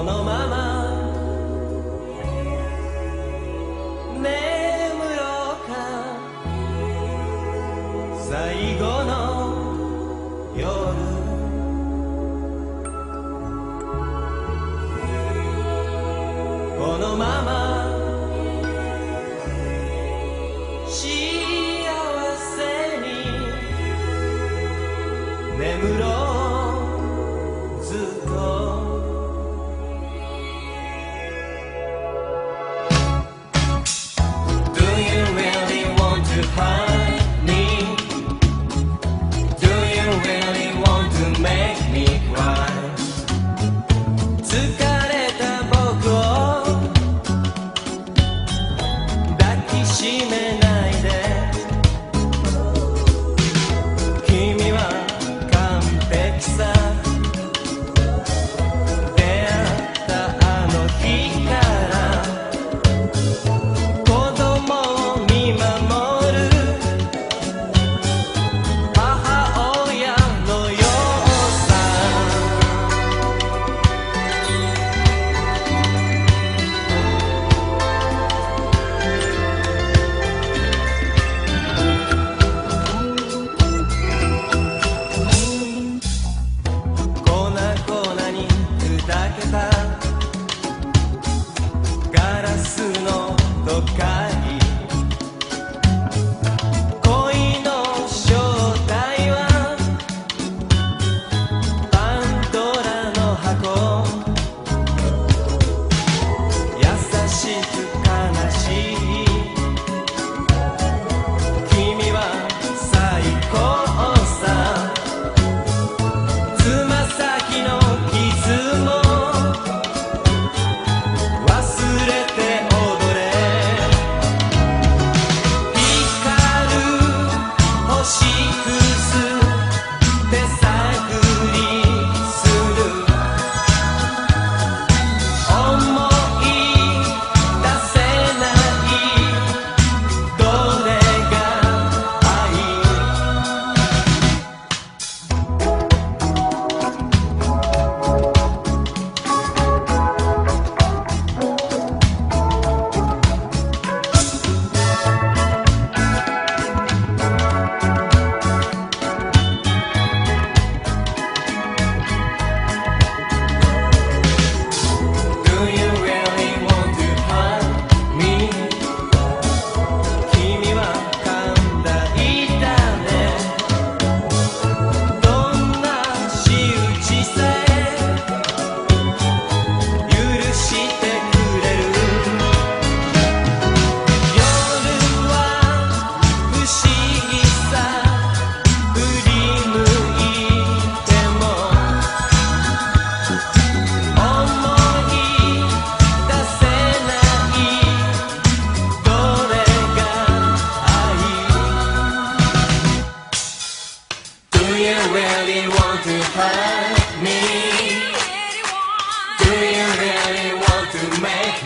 このまま。眠ろうか。最後の夜。このまま。幸せに。眠ろう you really want to hurt me? Do you really want to make me cry? 疲れた僕を抱きしめしい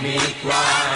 me cry.